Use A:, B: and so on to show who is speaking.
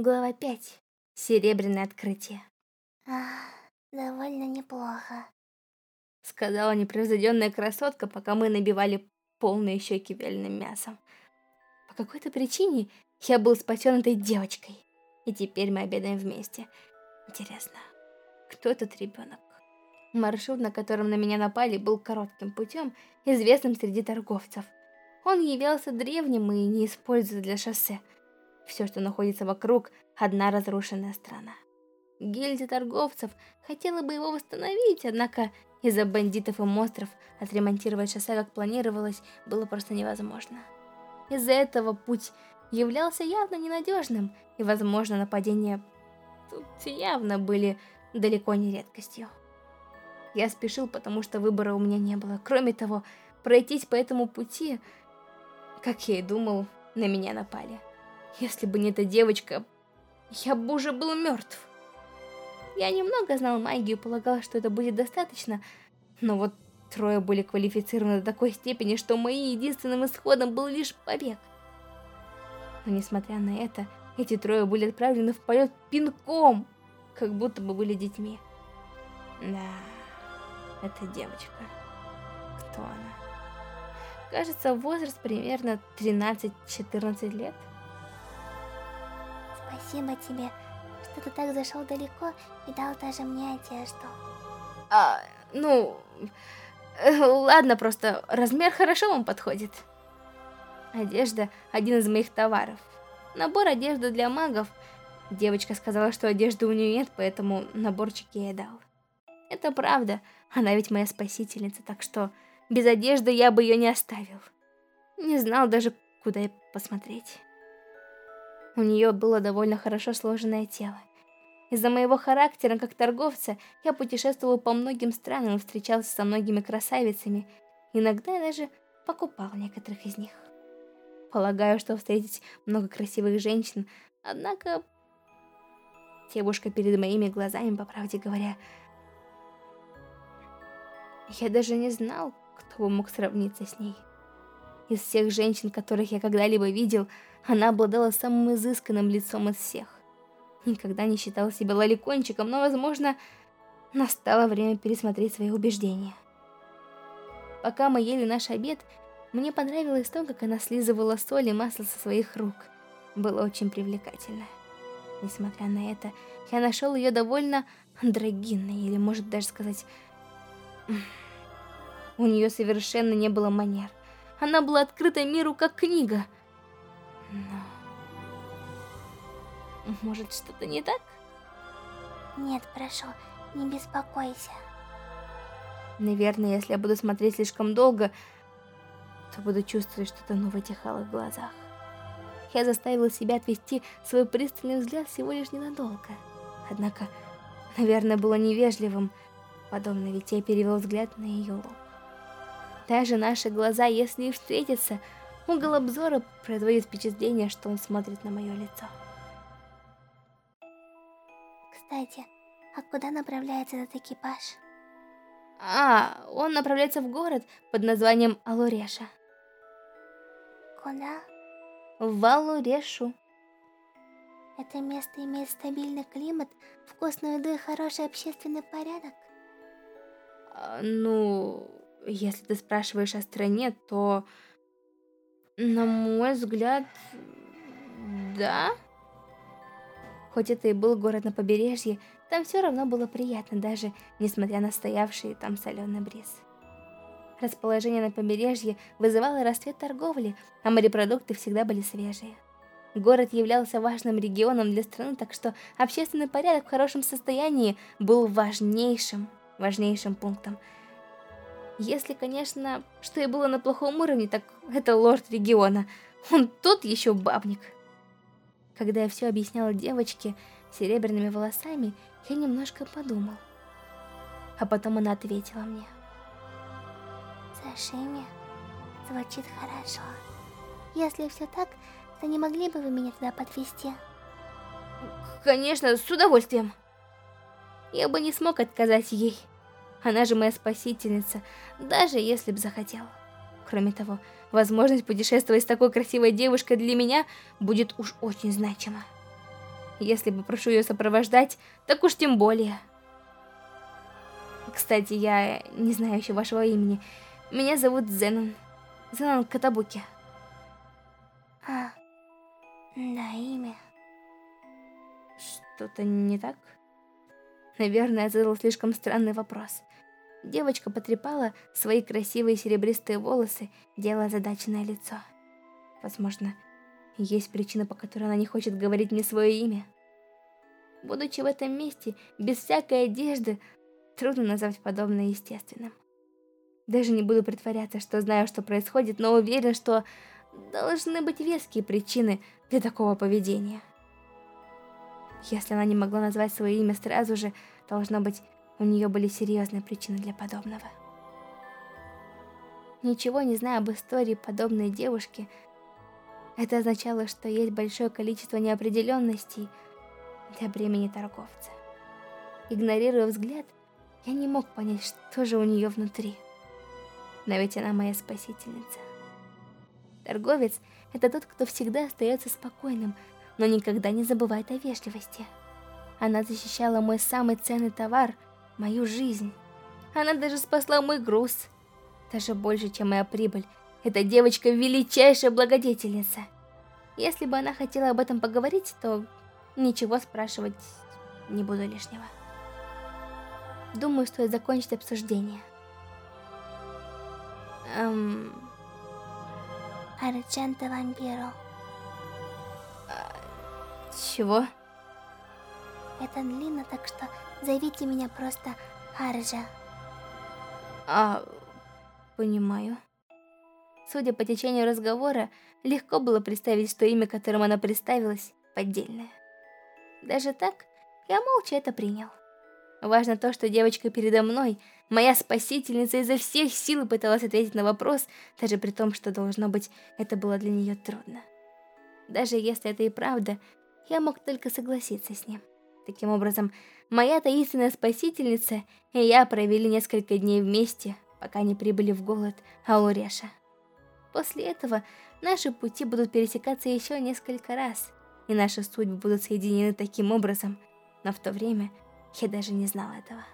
A: Глава 5. Серебряное открытие.
B: А, довольно неплохо.
A: Сказала непревзойденная красотка, пока мы набивали полные щеки вяленым мясом. По какой-то причине я был спасен этой девочкой. И теперь мы обедаем вместе. Интересно, кто этот ребенок? Маршрут, на котором на меня напали, был коротким путем, известным среди торговцев. Он являлся древним и не используется для шоссе. Все, что находится вокруг, одна разрушенная страна. Гильдия торговцев хотела бы его восстановить, однако из-за бандитов и монстров отремонтировать шоссе, как планировалось, было просто невозможно. Из-за этого путь являлся явно ненадежным, и, возможно, нападения тут явно были далеко не редкостью. Я спешил, потому что выбора у меня не было. Кроме того, пройтись по этому пути, как я и думал, на меня напали. Если бы не эта девочка, я бы уже был мертв. Я немного знал магию и полагал, что это будет достаточно, но вот трое были квалифицированы до такой степени, что моим единственным исходом был лишь побег. Но несмотря на это, эти трое были отправлены в полет пинком, как будто бы были детьми. Да, это девочка. Кто она? Кажется, возраст примерно 13-14 лет.
B: Спасибо тебе, что ты так зашел далеко и дал даже мне одежду.
A: А, ну, ладно, просто размер хорошо вам подходит. Одежда – один из моих товаров. Набор одежды для магов. Девочка сказала, что одежды у нее нет, поэтому наборчик я ей дал. Это правда, она ведь моя спасительница, так что без одежды я бы ее не оставил. Не знал даже, куда посмотреть. У нее было довольно хорошо сложенное тело. Из-за моего характера как торговца я путешествовал по многим странам и встречался со многими красавицами. Иногда я даже покупал некоторых из них. Полагаю, что встретить много красивых женщин, однако девушка перед моими глазами, по правде говоря, я даже не знал, кто бы мог сравниться с ней. Из всех женщин, которых я когда-либо видел, она обладала самым изысканным лицом из всех. Никогда не считала себя лоликончиком, но, возможно, настало время пересмотреть свои убеждения. Пока мы ели наш обед, мне понравилось то, как она слизывала соль и масло со своих рук. Было очень привлекательно. Несмотря на это, я нашел ее довольно андрогинной, или может даже сказать... У нее совершенно не было манер. Она была открыта миру как книга. Но... Может, что-то не так?
B: Нет, прошу, не беспокойся.
A: Наверное, если я буду смотреть слишком долго, то буду чувствовать что-то новое в этих алых глазах. Я заставила себя отвести свой пристальный взгляд всего лишь ненадолго. Однако, наверное, было невежливым, подобно ведь я перевел взгляд на ее лоб. Даже наши глаза, если и встретятся, угол обзора производит впечатление, что он смотрит на мое лицо.
B: Кстати, а куда направляется этот экипаж?
A: А, он направляется в город под названием Алуреша.
B: Куда?
A: В Алурешу.
B: Это место имеет стабильный климат, вкусную еду и хороший общественный порядок?
A: А, ну, если ты спрашиваешь о стране, то, на мой взгляд, да. Хоть это и был город на побережье, там все равно было приятно, даже несмотря на стоявший там соленый бриз. Расположение на побережье вызывало расцвет торговли, а морепродукты всегда были свежие. Город являлся важным регионом для страны, так что общественный порядок в хорошем состоянии был важнейшим, важнейшим пунктом – если, конечно, что и было на плохом уровне, так это лорд региона. Он тот еще бабник. Когда я все объясняла девочке серебряными волосами, я немножко подумал. А потом она ответила мне.
B: Сашими, звучит хорошо. Если все так, то не могли бы вы меня туда подвести?
A: Конечно, с удовольствием. Я бы не смог отказать ей. Она же моя спасительница, даже если бы захотела. Кроме того, возможность путешествовать с такой красивой девушкой для меня будет уж очень значима. Если попрошу ее сопровождать, так уж тем более. Кстати, я не знаю еще вашего имени. Меня зовут Зенон. Зенон Катабуки.
B: А, да, имя.
A: Что-то не так? Наверное, я задал слишком странный вопрос. Девочка потрепала свои красивые серебристые волосы, делая задаченное лицо. Возможно, есть причина, по которой она не хочет говорить мне свое имя. Будучи в этом месте, без всякой одежды, трудно назвать подобное естественным. Даже не буду притворяться, что знаю, что происходит, но уверен, что должны быть веские причины для такого поведения. Если она не могла назвать свое имя сразу же, должно быть, у нее были серьезные причины для подобного. Ничего не зная об истории подобной девушки, это означало, что есть большое количество неопределенностей для бремени торговца. Игнорируя взгляд, я не мог понять, что же у нее внутри. Но ведь она моя спасительница. Торговец — это тот, кто всегда остается спокойным, но никогда не забывает о вежливости. Она защищала мой самый ценный товар, мою жизнь. Она даже спасла мой груз. Даже больше, чем моя прибыль. Эта девочка величайшая благодетельница. Если бы она хотела об этом поговорить, то ничего спрашивать не буду лишнего. Думаю, стоит закончить обсуждение. Эм...
B: Арчанта Вампиро.
A: Чего?
B: Это длинно, так что зовите меня просто Арджа.
A: А, понимаю. Судя по течению разговора, легко было представить, что имя, которым она представилась, поддельное. Даже так, я молча это принял. Важно то, что девочка передо мной, моя спасительница, изо всех сил пыталась ответить на вопрос, даже при том, что, должно быть, это было для нее трудно. Даже если это и правда, я мог только согласиться с ним. Таким образом, моя таинственная спасительница и я провели несколько дней вместе, пока не прибыли в голод Алуреша. После этого наши пути будут пересекаться еще несколько раз, и наши судьбы будут соединены таким образом, но в то время я даже не знала этого.